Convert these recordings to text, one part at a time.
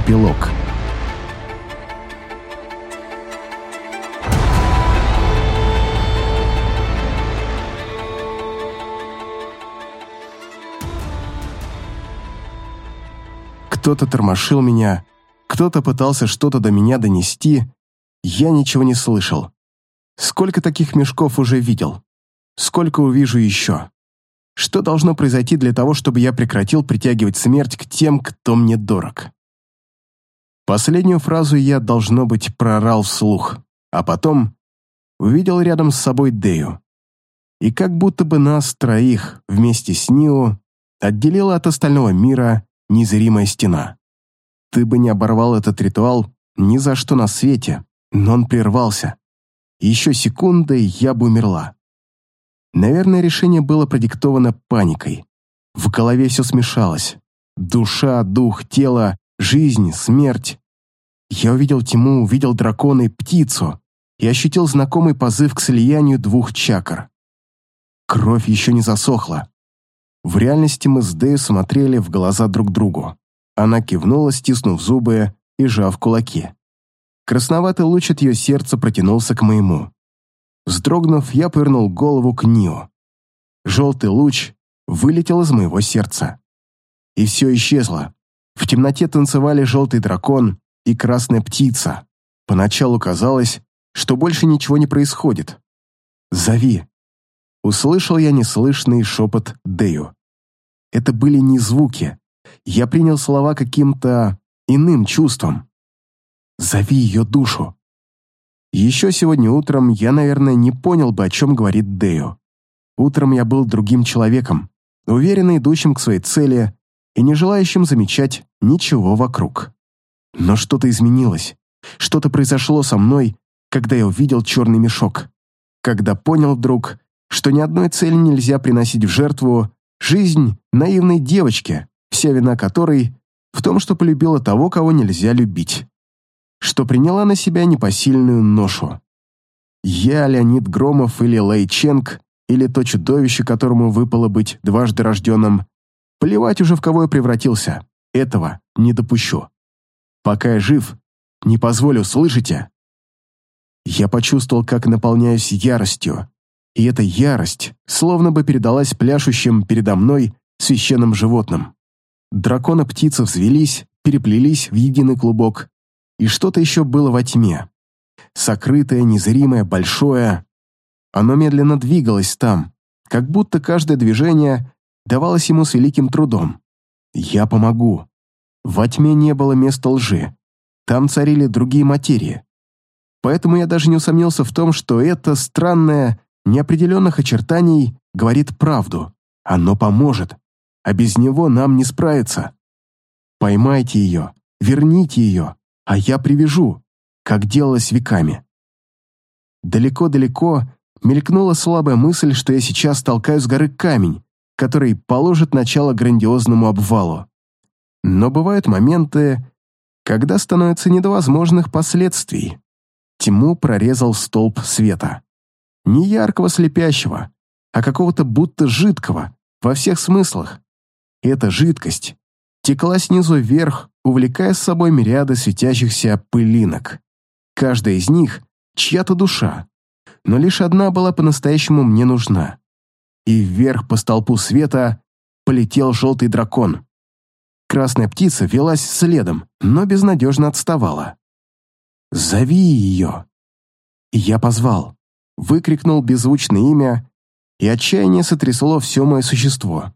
Эпилог Кто-то тормошил меня, кто-то пытался что-то до меня донести, я ничего не слышал. Сколько таких мешков уже видел? Сколько увижу еще? Что должно произойти для того, чтобы я прекратил притягивать смерть к тем, кто мне дорог? Последнюю фразу я, должно быть, прорал вслух, а потом увидел рядом с собой Дею. И как будто бы нас троих вместе с Нио отделила от остального мира незримая стена. Ты бы не оборвал этот ритуал ни за что на свете, но он прервался. Еще секунда, я бы умерла. Наверное, решение было продиктовано паникой. В голове все смешалось. Душа, дух, тело, жизнь, смерть. Я увидел тьму, увидел дракона и птицу и ощутил знакомый позыв к слиянию двух чакр. Кровь еще не засохла. В реальности мы с Дэю смотрели в глаза друг другу. Она кивнула, стиснув зубы и сжав кулаки. Красноватый луч от ее сердца протянулся к моему. Вздрогнув, я повернул голову к Нио. Желтый луч вылетел из моего сердца. И все исчезло. В темноте танцевали желтый дракон и красная птица. Поначалу казалось, что больше ничего не происходит. «Зови!» Услышал я неслышный шепот Дэю. Это были не звуки. Я принял слова каким-то иным чувством. «Зови ее душу!» Еще сегодня утром я, наверное, не понял бы, о чем говорит Дэю. Утром я был другим человеком, уверенно идущим к своей цели и не желающим замечать ничего вокруг. Но что-то изменилось, что-то произошло со мной, когда я увидел черный мешок, когда понял вдруг, что ни одной цели нельзя приносить в жертву жизнь наивной девочки, вся вина которой в том, что полюбила того, кого нельзя любить что приняла на себя непосильную ношу. Я, Леонид Громов или Лэй Ченг, или то чудовище, которому выпало быть дважды рожденным, плевать уже в кого я превратился, этого не допущу. Пока я жив, не позволю, слышите? Я почувствовал, как наполняюсь яростью, и эта ярость словно бы передалась пляшущим передо мной священным животным. Дракона-птицы взвелись, переплелись в единый клубок и что-то еще было во тьме. Сокрытое, незримое, большое. Оно медленно двигалось там, как будто каждое движение давалось ему с великим трудом. «Я помогу». Во тьме не было места лжи. Там царили другие материи. Поэтому я даже не усомнился в том, что это странное, неопределенных очертаний говорит правду. Оно поможет, а без него нам не справиться. Поймайте ее, верните ее, а я привяжу, как делалось веками. Далеко-далеко мелькнула слабая мысль, что я сейчас толкаю с горы камень, который положит начало грандиозному обвалу. Но бывают моменты, когда становится не до возможных последствий. Тьму прорезал столб света. Не яркого слепящего, а какого-то будто жидкого, во всех смыслах. Эта жидкость текла снизу вверх, увлекая с собой мириады светящихся пылинок. Каждая из них — чья-то душа, но лишь одна была по-настоящему мне нужна. И вверх по столпу света полетел желтый дракон. Красная птица велась следом, но безнадежно отставала. «Зови ее!» Я позвал, выкрикнул беззвучное имя, и отчаяние сотрясло все мое существо.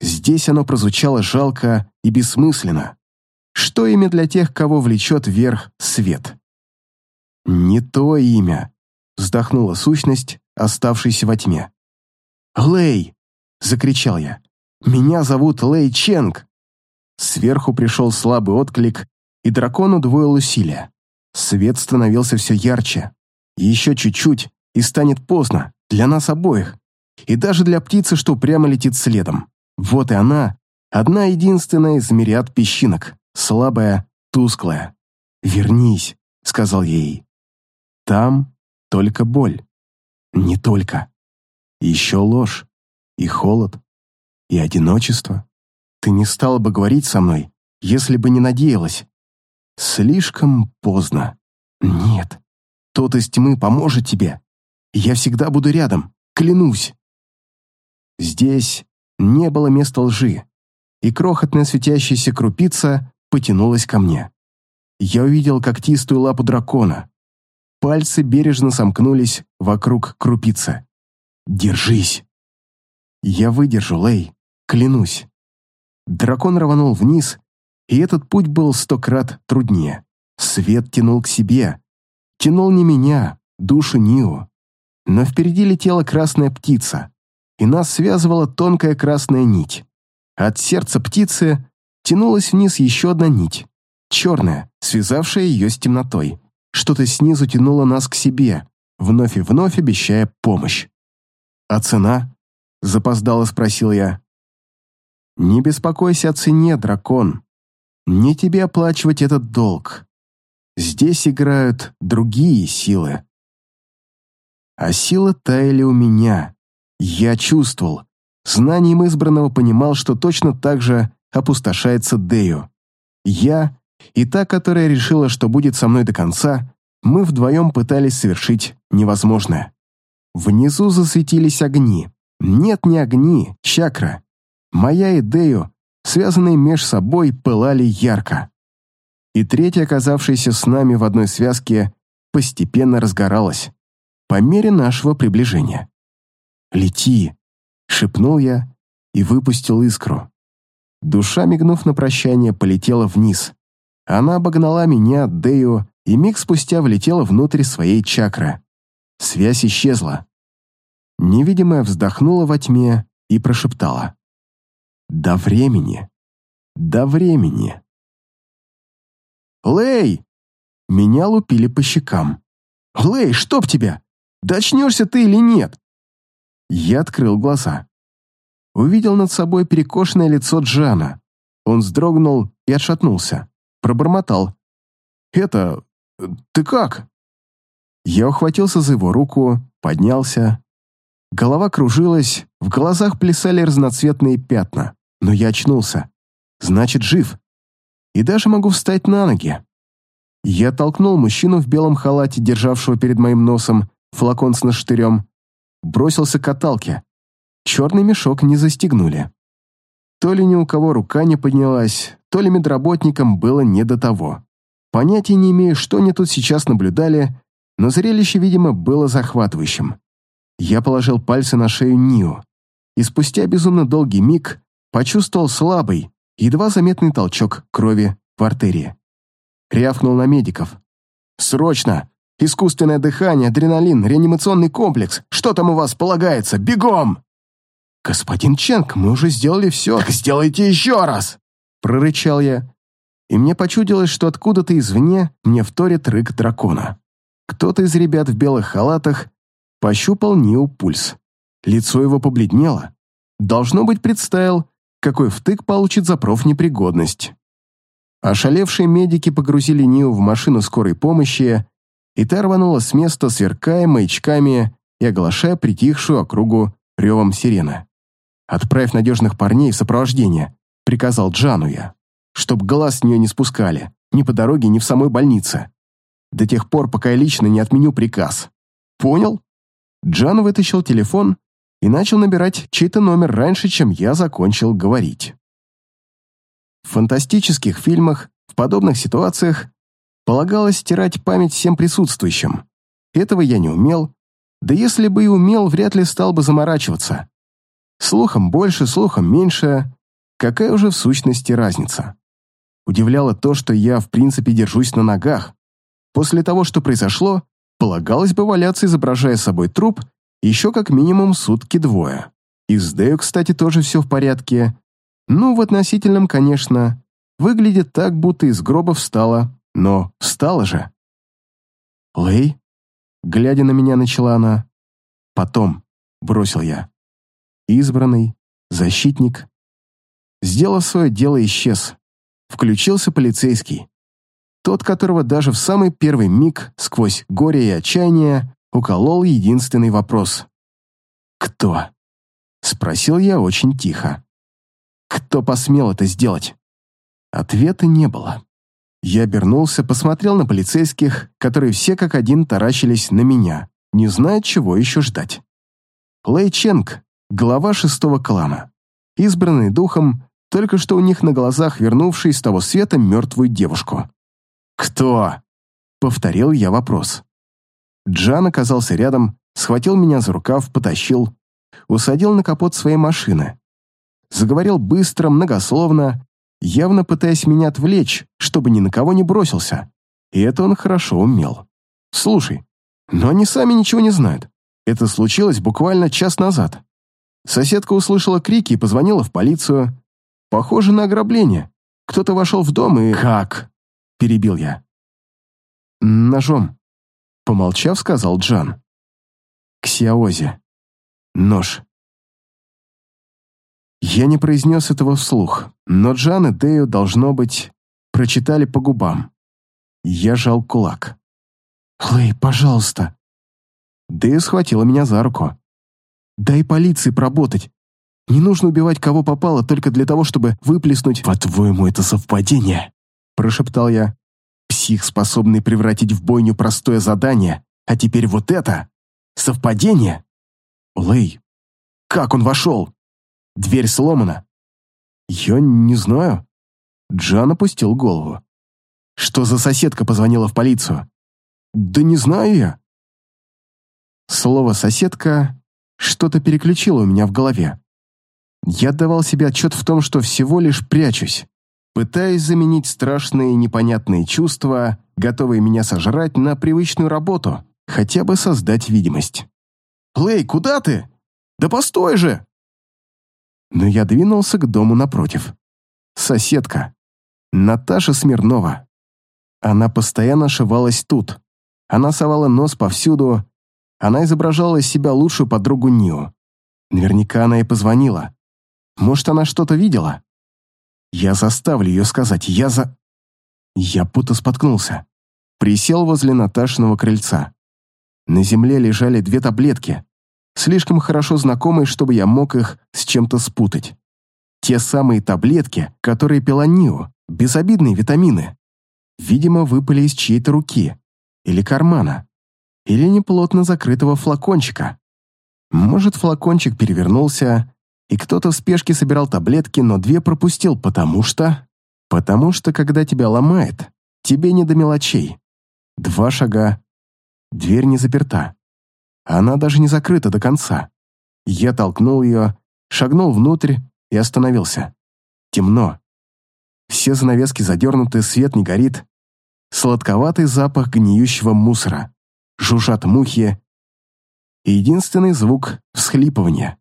Здесь оно прозвучало жалко и бессмысленно. Что имя для тех, кого влечет вверх свет? «Не то имя», — вздохнула сущность, оставшаяся во тьме. «Лэй!» — закричал я. «Меня зовут Лэй Ченг!» Сверху пришел слабый отклик, и дракон удвоил усилия. Свет становился все ярче. Еще чуть-чуть, и станет поздно, для нас обоих. И даже для птицы, что прямо летит следом. Вот и она, одна единственная из мириад песчинок слабая, тусклая. «Вернись», — сказал ей. «Там только боль. Не только. Еще ложь, и холод, и одиночество. Ты не стала бы говорить со мной, если бы не надеялась. Слишком поздно. Нет. Тот из тьмы поможет тебе. Я всегда буду рядом, клянусь. Здесь не было места лжи, и крохотная светящаяся крупица потянулась ко мне. Я увидел когтистую лапу дракона. Пальцы бережно сомкнулись вокруг крупицы. «Держись!» «Я выдержу, Лей, клянусь!» Дракон рванул вниз, и этот путь был сто крат труднее. Свет тянул к себе. Тянул не меня, душу Нио. Но впереди летела красная птица, и нас связывала тонкая красная нить. От сердца птицы тянулась вниз еще одна нить, черная, связавшая ее с темнотой. Что-то снизу тянуло нас к себе, вновь и вновь обещая помощь. «А цена?» — запоздало спросил я. «Не беспокойся о цене, дракон. Не тебе оплачивать этот долг. Здесь играют другие силы». А силы таяли у меня. Я чувствовал. Знанием избранного понимал, что точно так же опустошается Дею. Я и та, которая решила, что будет со мной до конца, мы вдвоем пытались совершить невозможное. Внизу засветились огни. Нет, не огни, чакра. Моя и Дею, связанные меж собой, пылали ярко. И третья, оказавшаяся с нами в одной связке, постепенно разгоралась по мере нашего приближения. «Лети!» — шепнул я и выпустил искру. Душа, мигнув на прощание, полетела вниз. Она обогнала меня, Дею, и миг спустя влетела внутрь своей чакры. Связь исчезла. Невидимая вздохнула во тьме и прошептала. До времени. До времени. «Лэй!» Меня лупили по щекам. «Лэй, чтоб тебя! Да очнешься ты или нет?» Я открыл глаза. Увидел над собой перекошенное лицо Джана. Он вздрогнул и отшатнулся. Пробормотал. «Это... ты как?» Я ухватился за его руку, поднялся. Голова кружилась, в глазах плясали разноцветные пятна но я очнулся. Значит, жив. И даже могу встать на ноги. Я толкнул мужчину в белом халате, державшего перед моим носом флакон с наштырем, бросился к каталке. Черный мешок не застегнули. То ли ни у кого рука не поднялась, то ли медработникам было не до того. Понятия не имею, что они тут сейчас наблюдали, но зрелище, видимо, было захватывающим. Я положил пальцы на шею Нио, и спустя безумно долгий миг почувствовал слабый, едва заметный толчок крови в артерии. Рявкнул на медиков. «Срочно! Искусственное дыхание, адреналин, реанимационный комплекс. Что там у вас полагается? Бегом!» «Господин Ченк, мы уже сделали все. Так сделайте еще раз!» Прорычал я. И мне почудилось, что откуда-то извне мне вторит рык дракона. Кто-то из ребят в белых халатах пощупал Ниу пульс. Лицо его побледнело. Должно быть, представил, какой втык получит за профнепригодность. Ошалевшие медики погрузили Нию в машину скорой помощи, и та рванула с места, сверкая маячками и оглашая притихшую округу ревом сирены. «Отправь надежных парней в сопровождение», — приказал Джану я, «чтоб глаз с нее не спускали, ни по дороге, ни в самой больнице. До тех пор, пока я лично не отменю приказ. Понял?» Джан вытащил телефон и начал набирать чей-то номер раньше, чем я закончил говорить. В фантастических фильмах в подобных ситуациях полагалось стирать память всем присутствующим. Этого я не умел, да если бы и умел, вряд ли стал бы заморачиваться. Слухом больше, слухом меньше, какая уже в сущности разница? Удивляло то, что я в принципе держусь на ногах. После того, что произошло, полагалось бы валяться, изображая собой труп еще как минимум сутки двое. И с Дэю, кстати, тоже все в порядке. Ну, в относительном, конечно. Выглядит так, будто из гроба встала, но встала же. «Лэй?» Глядя на меня, начала она. «Потом», — бросил я. Избранный, защитник. Сделав свое дело, исчез. Включился полицейский. Тот, которого даже в самый первый миг, сквозь горе и отчаяние, уколол единственный вопрос. «Кто?» — спросил я очень тихо. «Кто посмел это сделать?» Ответа не было. Я обернулся, посмотрел на полицейских, которые все как один таращились на меня, не зная, чего еще ждать. Лэй Ченг, глава шестого клана, избранный духом, только что у них на глазах вернувший с того света мертвую девушку. «Кто?» — повторил я вопрос. Джан оказался рядом, схватил меня за рукав, потащил, усадил на капот своей машины. Заговорил быстро, многословно, явно пытаясь меня отвлечь, чтобы ни на кого не бросился. И это он хорошо умел. «Слушай, но они сами ничего не знают. Это случилось буквально час назад. Соседка услышала крики и позвонила в полицию. Похоже на ограбление. Кто-то вошел в дом и... «Как?» – перебил я. «Ножом», – помолчав, сказал Джан. «Ксиаози. Нож». Я не произнес этого вслух, но Джан и Дею, должно быть, прочитали по губам. Я жал кулак. «Лэй, пожалуйста». Дея схватила меня за руку. «Дай полиции поработать. Не нужно убивать кого попало только для того, чтобы выплеснуть...» «По-твоему, это совпадение?» Прошептал я. «Псих, способный превратить в бойню простое задание, а теперь вот это? Совпадение?» «Лэй, как он вошел? Дверь сломана». «Я не знаю». Джан опустил голову. «Что за соседка позвонила в полицию?» «Да не знаю я». Слово «соседка» что-то переключило у меня в голове. Я давал себе отчет в том, что всего лишь прячусь, пытаясь заменить страшные непонятные чувства, готовые меня сожрать на привычную работу, хотя бы создать видимость. «Лэй, куда ты? Да постой же!» Но я двинулся к дому напротив. Соседка. Наташа Смирнова. Она постоянно ошивалась тут. Она совала нос повсюду. Она изображала из себя лучшую подругу Нио. Наверняка она и позвонила. Может, она что-то видела? Я заставлю ее сказать. Я за... Я будто споткнулся. Присел возле Наташиного крыльца. На земле лежали две таблетки, слишком хорошо знакомые, чтобы я мог их с чем-то спутать. Те самые таблетки, которые пила Нио, безобидные витамины. Видимо, выпали из чьей-то руки или кармана, или неплотно закрытого флакончика. Может, флакончик перевернулся, и кто-то в спешке собирал таблетки, но две пропустил, потому что... Потому что, когда тебя ломает, тебе не до мелочей. Два шага. Дверь не заперта. Она даже не закрыта до конца. Я толкнул ее, шагнул внутрь и остановился. Темно. Все занавески задернуты, свет не горит. Сладковатый запах гниющего мусора. Жужжат мухи. И единственный звук — всхлипывания.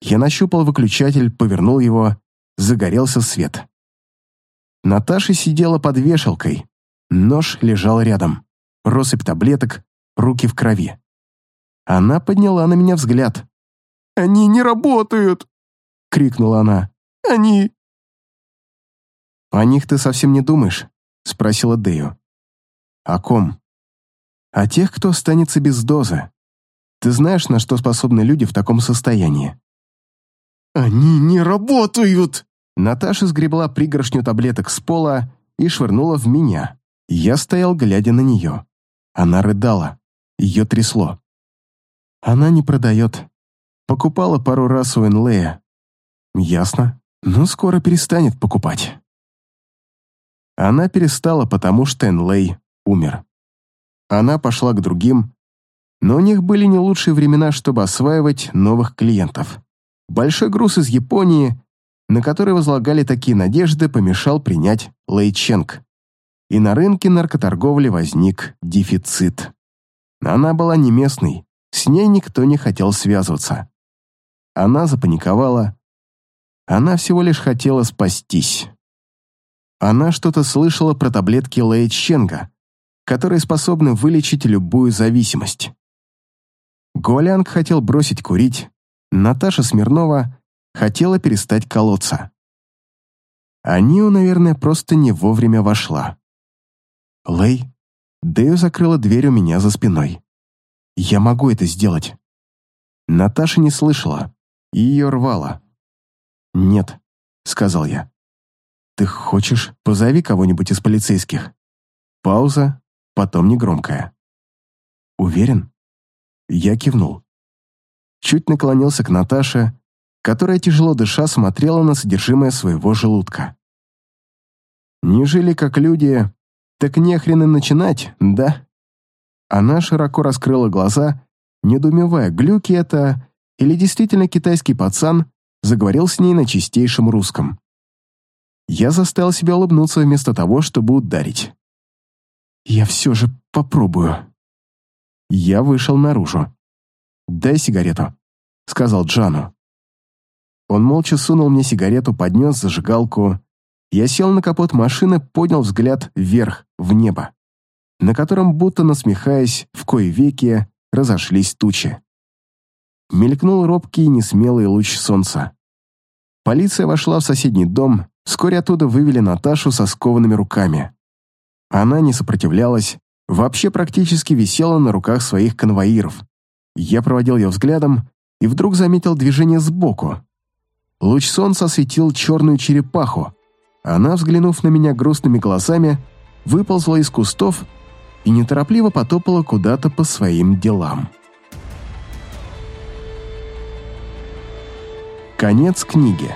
Я нащупал выключатель, повернул его, загорелся свет. Наташа сидела под вешалкой. Нож лежал рядом. Россыпь таблеток, руки в крови. Она подняла на меня взгляд. «Они не работают!» — крикнула она. «Они...» «О них ты совсем не думаешь?» — спросила Дэю. «О ком?» «О тех, кто останется без дозы. Ты знаешь, на что способны люди в таком состоянии?» «Они не работают!» Наташа сгребла пригоршню таблеток с пола и швырнула в меня. Я стоял, глядя на нее. Она рыдала. Ее трясло. Она не продает. Покупала пару раз у Энлея. Ясно. Но скоро перестанет покупать. Она перестала, потому что Энлей умер. Она пошла к другим, но у них были не лучшие времена, чтобы осваивать новых клиентов. Большой груз из Японии, на который возлагали такие надежды, помешал принять Лэйченг. И на рынке наркоторговли возник дефицит. Она была не местной, с ней никто не хотел связываться. Она запаниковала. Она всего лишь хотела спастись. Она что-то слышала про таблетки Лэйченга, которые способны вылечить любую зависимость. Гуалянг хотел бросить курить, Наташа Смирнова хотела перестать колоться. А Нио, наверное, просто не вовремя вошла. Лэй, Дэю закрыла дверь у меня за спиной. Я могу это сделать. Наташа не слышала, и ее рвало. «Нет», — сказал я. «Ты хочешь, позови кого-нибудь из полицейских?» Пауза, потом негромкая. «Уверен?» Я кивнул. Чуть наклонился к Наташе, которая, тяжело дыша, смотрела на содержимое своего желудка. «Не жили как люди, так не хрен и начинать, да?» Она широко раскрыла глаза, недоумевая, глюки это или действительно китайский пацан заговорил с ней на чистейшем русском. Я заставил себя улыбнуться вместо того, чтобы ударить. «Я все же попробую». Я вышел наружу. «Дай сигарету», — сказал Джану. Он молча сунул мне сигарету, поднес зажигалку. Я сел на капот машины, поднял взгляд вверх, в небо, на котором, будто насмехаясь, в кои веки разошлись тучи. Мелькнул робкий несмелый луч солнца. Полиция вошла в соседний дом, вскоре оттуда вывели Наташу со скованными руками. Она не сопротивлялась, вообще практически висела на руках своих конвоиров. Я проводил ее взглядом и вдруг заметил движение сбоку. Луч солнца осветил черную черепаху. Она, взглянув на меня грустными глазами, выползла из кустов и неторопливо потопала куда-то по своим делам. Конец книги.